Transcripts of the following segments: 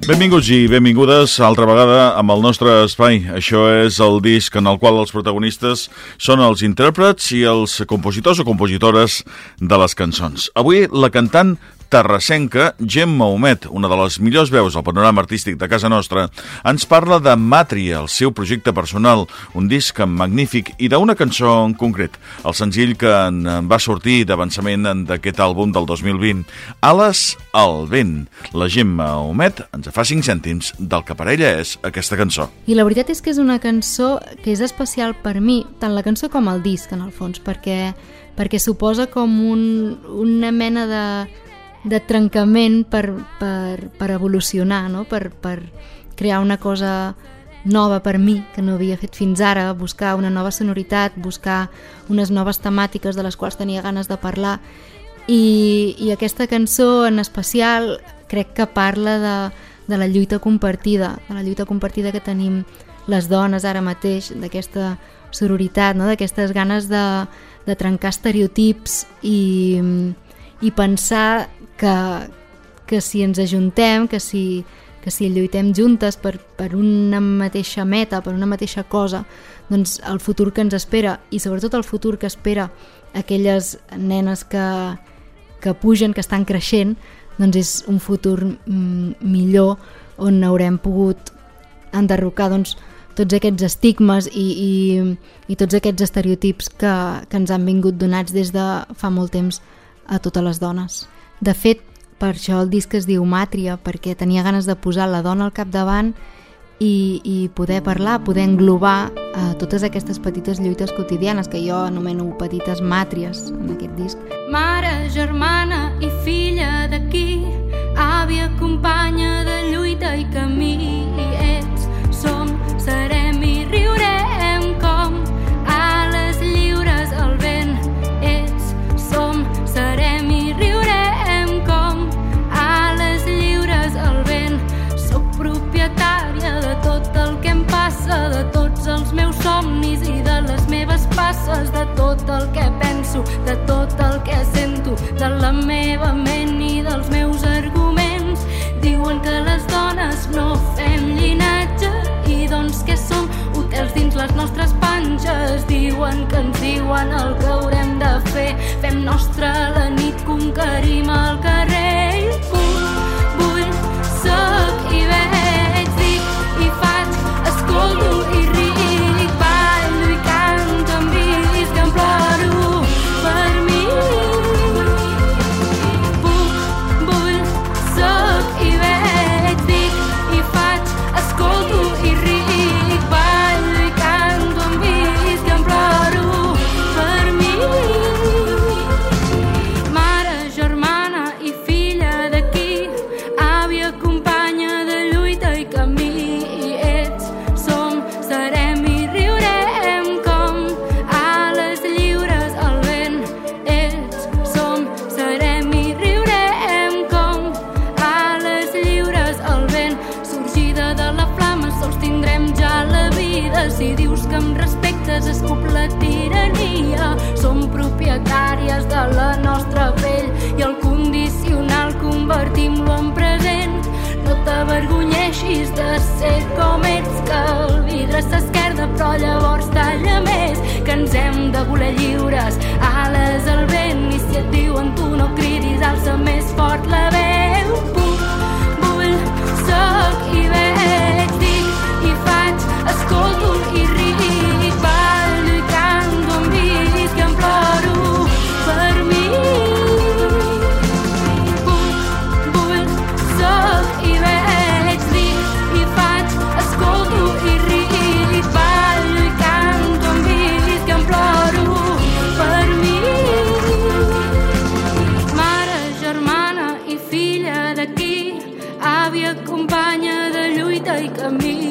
Benvinguts i benvingudes altra vegada amb el nostre espai. Això és el disc en el qual els protagonistes són els intèrprets i els compositors o compositores de les cançons. Avui la cantant terrassenca Gemma Homet, una de les millors veus al panorama artístic de casa nostra, ens parla de Màtria, el seu projecte personal, un disc magnífic i d'una cançó en concret, el senzill que en va sortir d'avançament d'aquest àlbum del 2020, Ales al vent. La Gemma Homet ens fa 5 cèntims del que per ella és aquesta cançó. I la veritat és que és una cançó que és especial per mi, tant la cançó com el disc, en el fons, perquè perquè suposa com un, una mena de, de trencament per, per, per evolucionar, no? per, per crear una cosa nova per mi, que no havia fet fins ara, buscar una nova sonoritat, buscar unes noves temàtiques de les quals tenia ganes de parlar. I, i aquesta cançó en especial crec que parla de, de la lluita compartida, de la lluita compartida que tenim les dones ara mateix, d'aquesta sororitat, no? d'aquestes ganes de, de trencar estereotips i, i pensar que, que si ens ajuntem, que si, que si lluitem juntes per, per una mateixa meta, per una mateixa cosa, doncs el futur que ens espera i sobretot el futur que espera aquelles nenes que, que pugen, que estan creixent, doncs és un futur mm, millor on haurem pogut enderrocar doncs, tots aquests estigmes i, i, i tots aquests estereotips que, que ens han vingut donats des de fa molt temps a totes les dones. De fet, per això el disc es diu Màtria, perquè tenia ganes de posar la dona al capdavant i, i poder parlar, poder englobar eh, totes aquestes petites lluites quotidianes que jo anomeno petites màtries en aquest disc. Mare, germana i filla d'aquí, àvia, companya de lluita i camí, les meves passes, de tot el que penso, de tot el que sento, de la meva ment i dels meus arguments. Diuen que les dones no fem llinatge i doncs què som? Hotels dins les nostres panxes diuen que ens diuen el vida. Si dius que em respectes, escup la tirania. Som propietàries de la nostra pell i el condicional convertim-lo en present. No t'avergonyeixis de ser com ets, que el vidre s'esquerda però llavors talla més, que ens hem de voler lliures, ales al vent, i si et diuen tu no cridis, like a me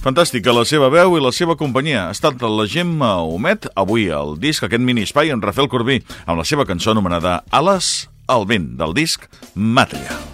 Fantàstica, la seva veu i la seva companyia. Ha estat la Gemma Homet, avui el disc, aquest mini espai, en Rafael Corbí, amb la seva cançó anomenada Ales al vent, del disc Màtria.